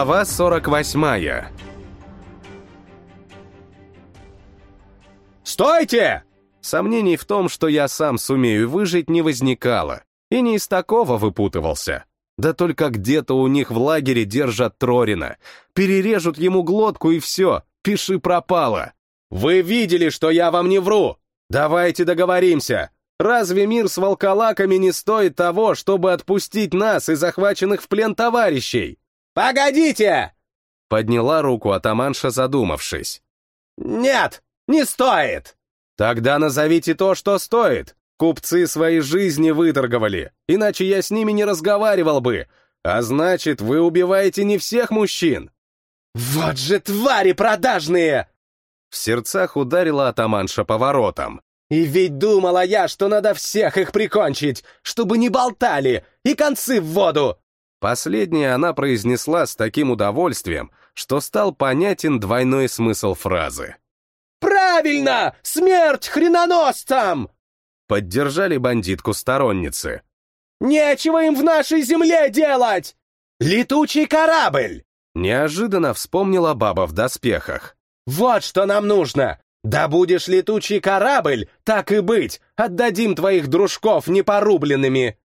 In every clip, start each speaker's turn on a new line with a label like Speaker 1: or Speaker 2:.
Speaker 1: Глава 48
Speaker 2: «Стойте!»
Speaker 1: Сомнений в том, что я сам сумею выжить, не возникало. И не из такого выпутывался. Да только где-то у них в лагере держат Трорина. Перережут ему глотку и все, пиши пропало.
Speaker 2: «Вы видели, что я вам не вру! Давайте договоримся! Разве мир с волколаками не стоит того, чтобы отпустить нас и захваченных в плен товарищей?» «Погодите!»
Speaker 1: Подняла руку атаманша, задумавшись.
Speaker 2: «Нет, не стоит!» «Тогда назовите то, что стоит. Купцы свои жизни выторговали, иначе я с ними не разговаривал бы. А значит, вы убиваете не всех мужчин». «Вот же твари продажные!»
Speaker 1: В сердцах ударила атаманша поворотом.
Speaker 2: «И ведь думала я, что надо всех их прикончить, чтобы не болтали, и концы в воду!»
Speaker 1: Последнее она произнесла с таким удовольствием, что стал понятен двойной смысл фразы.
Speaker 2: «Правильно! Смерть хреноносцам!»
Speaker 1: Поддержали бандитку сторонницы.
Speaker 2: «Нечего им в нашей земле делать! Летучий корабль!»
Speaker 1: Неожиданно вспомнила баба в доспехах.
Speaker 2: «Вот что нам нужно! Да будешь летучий корабль, так и быть, отдадим твоих дружков непорубленными!»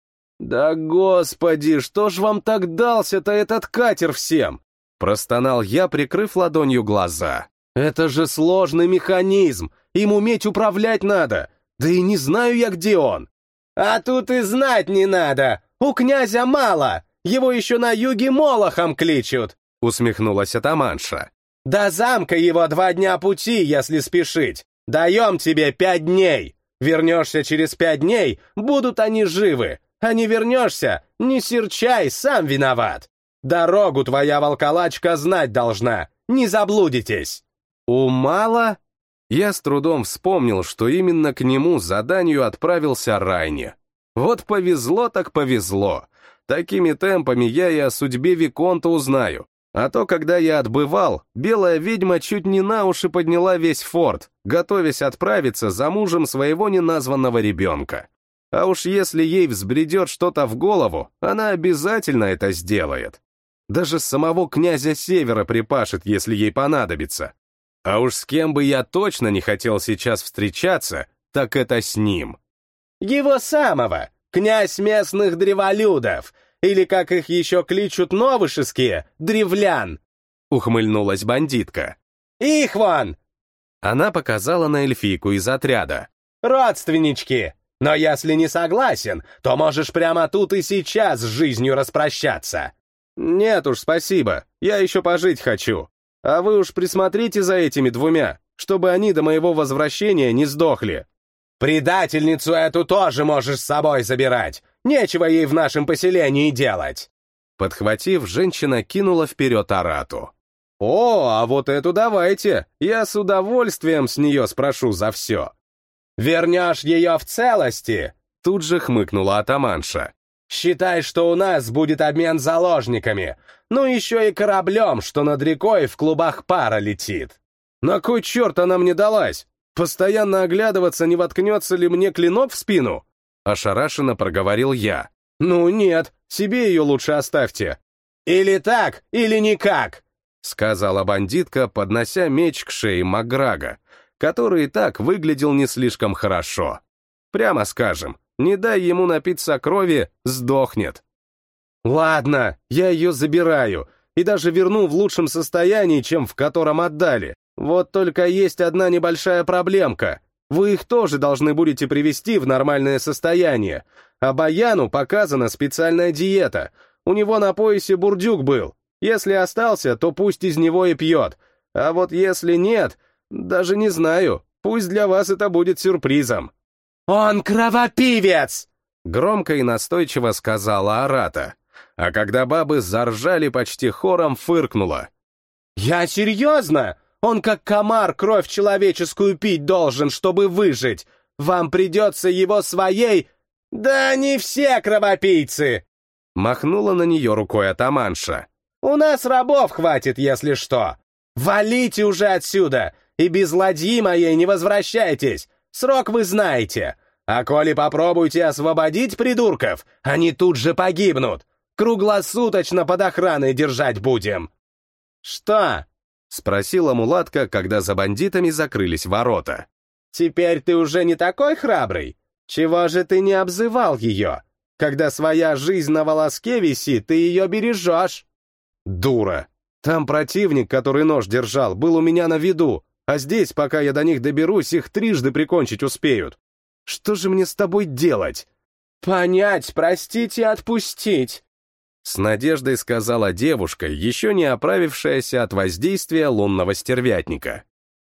Speaker 2: «Да господи, что ж вам так дался-то этот катер всем?»
Speaker 1: Простонал я, прикрыв ладонью глаза.
Speaker 2: «Это же сложный механизм, им уметь управлять надо, да и не знаю я, где он». «А тут и знать не надо, у князя мало, его еще на юге Молохом кличут»,
Speaker 1: усмехнулась атаманша.
Speaker 2: «До замка его два дня пути, если спешить. Даем тебе пять дней. Вернешься через пять дней, будут они живы. А не вернешься, не серчай, сам виноват. Дорогу твоя волколачка знать должна, не заблудитесь».
Speaker 1: «У мало?» Я с трудом вспомнил, что именно к нему заданию отправился Райне. Вот повезло так повезло. Такими темпами я и о судьбе Виконта узнаю. А то, когда я отбывал, белая ведьма чуть не на уши подняла весь форт, готовясь отправиться за мужем своего неназванного ребенка. А уж если ей взбредет что-то в голову, она обязательно это сделает. Даже самого князя Севера припашет, если ей понадобится. А уж с кем бы я точно не хотел сейчас встречаться, так это с ним.
Speaker 2: Его самого, князь местных древолюдов, или, как их еще кличут новышеские, древлян!»
Speaker 1: — ухмыльнулась бандитка.
Speaker 2: «Их вон!»
Speaker 1: Она показала на эльфийку из отряда.
Speaker 2: «Родственнички! Но если не согласен, то можешь прямо тут и сейчас с жизнью распрощаться!»
Speaker 1: «Нет уж, спасибо, я еще пожить хочу. А вы уж присмотрите за этими двумя, чтобы они до моего возвращения не сдохли».
Speaker 2: «Предательницу эту тоже можешь с собой забирать! Нечего ей в нашем поселении делать!»
Speaker 1: Подхватив, женщина кинула вперед Арату.
Speaker 2: «О, а вот эту давайте! Я с удовольствием с нее спрошу за все!» «Вернешь ее в целости!»
Speaker 1: Тут же хмыкнула атаманша.
Speaker 2: «Считай, что у нас будет обмен заложниками, ну еще и кораблем, что над рекой в клубах пара летит!»
Speaker 1: «На кой черт она мне далась? Постоянно оглядываться, не воткнется ли мне клинок в спину?» Ошарашенно проговорил я.
Speaker 2: «Ну нет, себе ее лучше оставьте». «Или так, или никак», —
Speaker 1: сказала бандитка, поднося меч к шее Маграга, который и так выглядел не слишком хорошо. Прямо скажем, не дай ему напиться крови, сдохнет.
Speaker 2: «Ладно, я ее забираю, и даже верну в лучшем состоянии, чем в котором отдали. Вот только есть одна небольшая проблемка. Вы их тоже должны будете привести в нормальное состояние. А Баяну показана специальная диета. У него на поясе бурдюк был. Если остался, то пусть из него и пьет. А вот если нет, даже не знаю. Пусть для вас это будет сюрпризом. «Он кровопивец!»
Speaker 1: Громко и настойчиво сказала Арата. А когда бабы заржали почти хором, фыркнула.
Speaker 2: «Я серьезно? Он как комар кровь человеческую пить должен, чтобы выжить. Вам придется его своей... Да не все кровопийцы!»
Speaker 1: Махнула на нее рукой атаманша.
Speaker 2: «У нас рабов хватит, если что. Валите уже отсюда, и без ладьи моей не возвращайтесь. Срок вы знаете. А коли попробуйте освободить придурков, они тут же погибнут. Круглосуточно под охраной держать будем». «Что?» — спросила мулатка, когда за бандитами закрылись ворота. «Теперь ты уже не такой храбрый? Чего же ты не обзывал ее? Когда своя жизнь на волоске висит, ты ее бережешь!» «Дура! Там противник, который нож держал, был у меня на виду, а здесь, пока я до них доберусь, их трижды прикончить успеют. Что же мне с тобой делать?» «Понять, простить и отпустить!» С надеждой сказала девушка, еще не оправившаяся от воздействия лунного стервятника.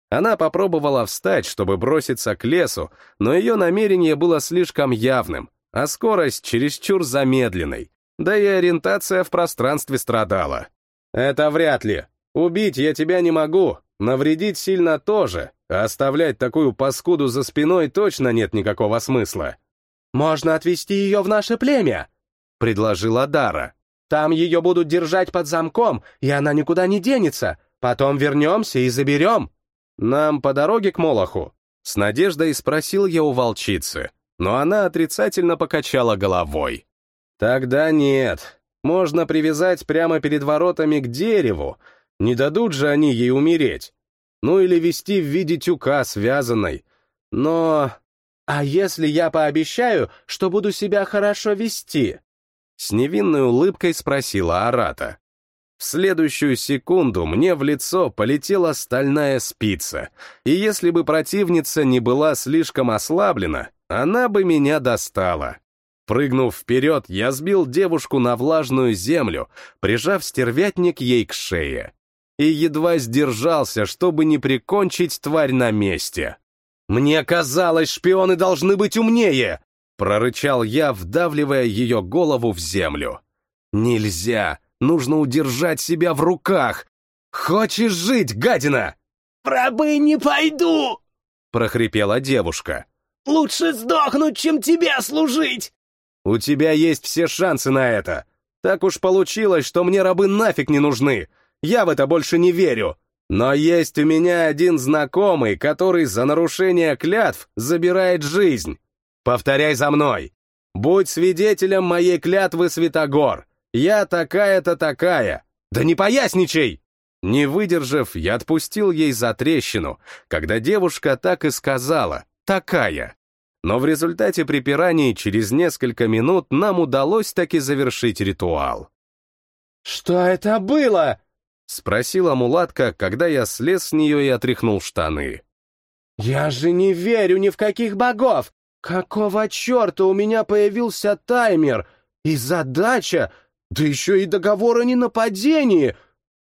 Speaker 2: Она попробовала встать, чтобы броситься к лесу, но ее намерение было слишком явным, а скорость чересчур замедленной, да и ориентация в пространстве страдала. «Это вряд ли. Убить я тебя не могу, навредить сильно тоже, а оставлять такую паскуду за спиной точно нет никакого смысла». «Можно отвезти ее в наше племя», — предложила Дара. Там ее будут держать под замком, и она никуда не денется. Потом вернемся и заберем. Нам по дороге к Молоху?» С надеждой спросил я у волчицы, но она отрицательно покачала головой. «Тогда нет. Можно привязать прямо перед воротами к дереву. Не дадут же они ей умереть. Ну или вести в виде тюка связанной. Но... А если я пообещаю, что буду себя хорошо вести?» С невинной улыбкой спросила Арата. В следующую секунду мне в лицо полетела стальная спица, и если бы противница не была слишком ослаблена, она бы меня достала. Прыгнув вперед, я сбил девушку на влажную землю, прижав стервятник ей к шее. И едва сдержался, чтобы не прикончить тварь на месте. Мне казалось, шпионы должны быть умнее, Прорычал я, вдавливая ее голову в землю. «Нельзя! Нужно удержать себя в руках! Хочешь жить, гадина?»
Speaker 3: «Пробы не пойду!»
Speaker 2: — прохрипела девушка.
Speaker 3: «Лучше сдохнуть, чем тебе служить!»
Speaker 2: «У тебя есть все шансы на это. Так уж получилось, что мне рабы нафиг не нужны. Я в это больше не верю. Но есть у меня один знакомый, который за нарушение клятв забирает жизнь. Повторяй за мной. Будь свидетелем моей клятвы, Святогор. Я такая-то такая. Да не поясничай!» Не выдержав, я отпустил ей за трещину, когда девушка так и сказала «такая». Но в результате припираний через несколько минут нам удалось таки завершить ритуал.
Speaker 3: «Что это было?»
Speaker 2: — спросила мулатка, когда я слез с нее и отряхнул штаны.
Speaker 3: «Я же не верю ни в каких богов! Какого черта у меня появился таймер? И задача, да еще и договор о ненападении!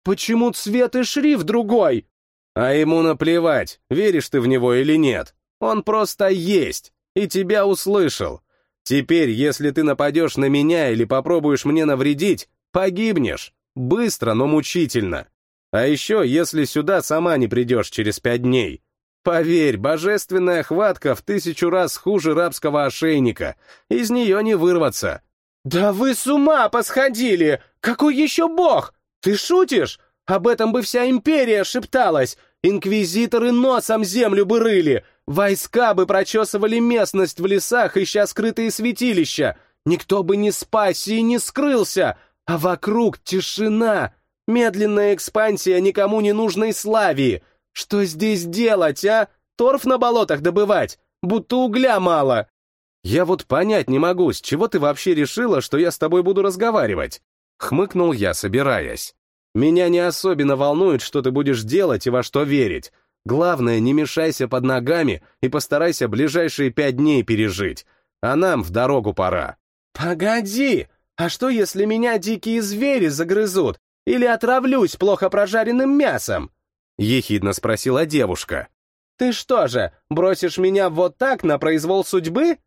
Speaker 3: Почему цвет и шрифт другой?
Speaker 2: А ему наплевать, веришь ты в него или нет. Он просто есть, и тебя услышал. Теперь, если ты нападешь на меня или попробуешь мне навредить, погибнешь. Быстро, но мучительно. А еще, если сюда сама не придешь через пять дней, Поверь, божественная хватка в тысячу раз хуже рабского ошейника. Из нее не вырваться.
Speaker 3: «Да вы с ума посходили! Какой еще бог? Ты шутишь? Об этом бы вся империя шепталась. Инквизиторы носом землю бы рыли. Войска бы прочесывали местность в лесах, ища скрытые святилища. Никто бы не спасся и не скрылся. А вокруг тишина. Медленная экспансия никому не нужной славии. Что здесь делать, а? Торф на болотах добывать? Будто угля мало.
Speaker 2: Я вот понять не могу, с чего ты вообще решила, что я с тобой буду разговаривать? Хмыкнул я, собираясь. Меня не особенно волнует, что ты будешь делать и во что верить. Главное, не мешайся под ногами и постарайся ближайшие пять дней пережить. А нам в дорогу пора.
Speaker 3: Погоди, а что, если меня дикие звери загрызут? Или отравлюсь плохо прожаренным мясом?
Speaker 2: — ехидно спросила девушка.
Speaker 3: «Ты что же, бросишь меня вот так на произвол судьбы?»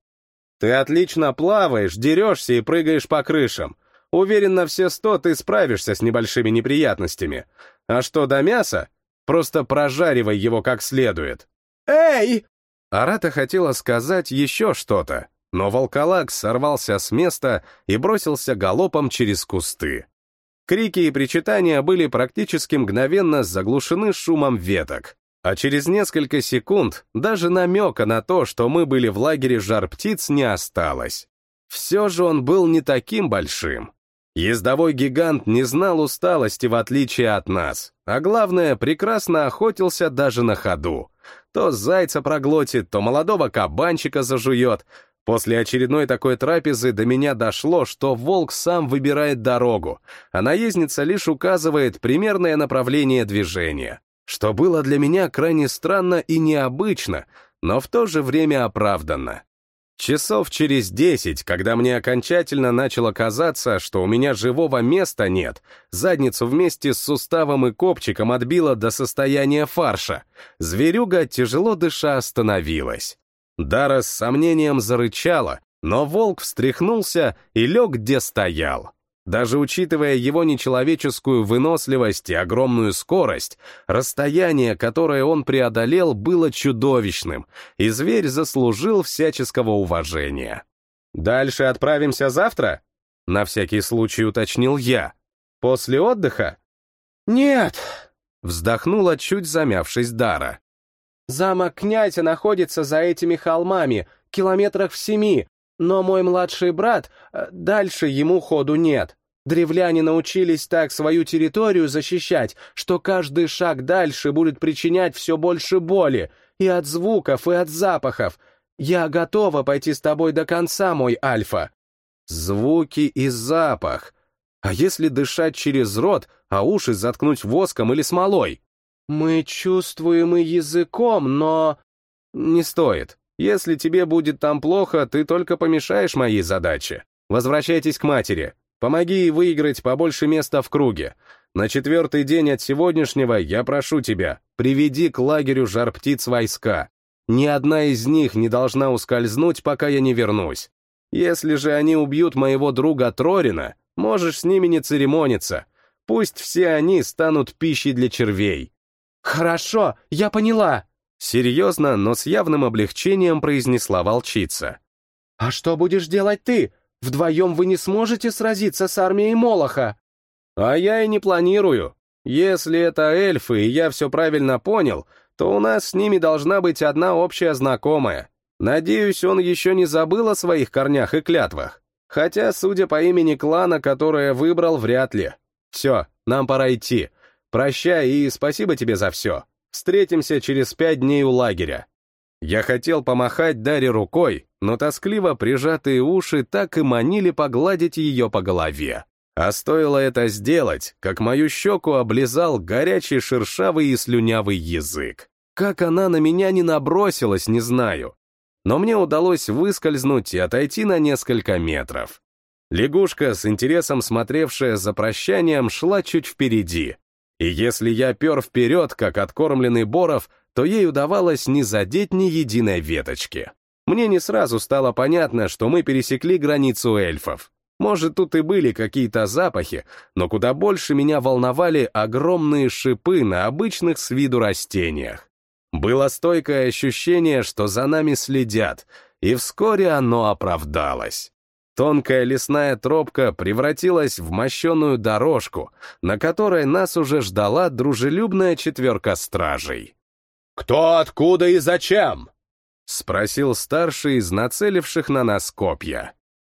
Speaker 2: «Ты отлично плаваешь, дерешься и прыгаешь по крышам. Уверен, на все сто ты справишься с небольшими неприятностями. А что до мяса? Просто прожаривай его как следует».
Speaker 3: «Эй!»
Speaker 2: Арата хотела сказать еще что-то, но волколак сорвался с места и бросился галопом через кусты. Крики и причитания были практически мгновенно заглушены шумом веток, а через несколько секунд даже намека на то, что мы были в лагере жар птиц, не осталось. Все же он был не таким большим.
Speaker 1: Ездовой гигант не знал усталости в отличие от нас, а главное, прекрасно охотился даже на ходу. То зайца проглотит, то молодого кабанчика зажует. После очередной такой трапезы до меня дошло, что волк сам выбирает дорогу, а наездница лишь указывает примерное направление движения, что было для меня крайне странно и необычно, но в то же время оправданно. Часов через десять, когда мне окончательно начало казаться, что у меня живого места нет, задницу вместе с суставом и копчиком отбила до состояния фарша, зверюга, тяжело дыша, остановилась. Дара с сомнением зарычала, но волк встряхнулся и лег, где стоял. Даже учитывая его нечеловеческую выносливость и огромную скорость, расстояние, которое он преодолел, было чудовищным, и зверь заслужил всяческого уважения. «Дальше отправимся завтра?» — на всякий случай уточнил я. «После отдыха?»
Speaker 3: «Нет!»
Speaker 1: — вздохнула, чуть замявшись Дара.
Speaker 3: «Замок князя находится за этими холмами, километрах в семи, но мой младший брат, э, дальше ему ходу нет. Древляне научились так свою территорию защищать, что каждый шаг дальше будет причинять все больше боли, и от звуков, и от запахов. Я готова пойти с тобой до конца, мой Альфа.
Speaker 1: Звуки и запах. А если дышать через рот, а уши заткнуть воском или смолой?
Speaker 3: Мы чувствуем и языком, но...
Speaker 1: Не стоит. Если тебе будет там плохо, ты только помешаешь моей задаче. Возвращайтесь к матери. Помоги ей выиграть побольше места в круге. На четвертый день от сегодняшнего я прошу тебя, приведи к лагерю жар-птиц войска. Ни одна из них не должна ускользнуть, пока я не вернусь. Если же они убьют моего друга Трорина, можешь с ними не церемониться. Пусть все они станут пищей для червей.
Speaker 3: Хорошо, я поняла.
Speaker 1: Серьезно, но с явным облегчением произнесла волчица.
Speaker 3: «А что будешь делать ты? Вдвоем вы не сможете сразиться с армией Молоха!»
Speaker 1: «А я и не планирую. Если это эльфы, и я все правильно понял, то у нас с ними должна быть одна общая знакомая. Надеюсь, он еще не забыл о своих корнях и клятвах. Хотя, судя по имени клана, которое выбрал, вряд ли. Все, нам пора идти. Прощай и спасибо тебе за все. Встретимся через пять дней у лагеря. Я хотел помахать Даре рукой, но тоскливо прижатые уши так и манили погладить ее по голове. А стоило это сделать, как мою щеку облизал горячий шершавый и слюнявый язык. Как она на меня не набросилась, не знаю. Но мне удалось выскользнуть и отойти на несколько метров. Лягушка, с интересом смотревшая за прощанием, шла чуть впереди, и если я пер вперед, как откормленный Боров, то ей удавалось не задеть ни единой веточки. Мне не сразу стало понятно, что мы пересекли границу эльфов. Может, тут и были какие-то запахи, но куда больше меня волновали огромные шипы на обычных с виду растениях. Было стойкое ощущение, что за нами следят, и вскоре оно оправдалось. Тонкая лесная тропка превратилась в мощеную дорожку, на которой нас уже ждала дружелюбная четверка стражей.
Speaker 2: «Кто, откуда и зачем?»
Speaker 1: — спросил старший из нацеливших на нас копья.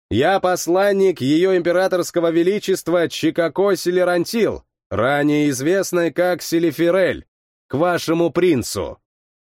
Speaker 3: «Я посланник ее императорского величества Чикако Селерантил, ранее известный как Селифирель, к вашему принцу».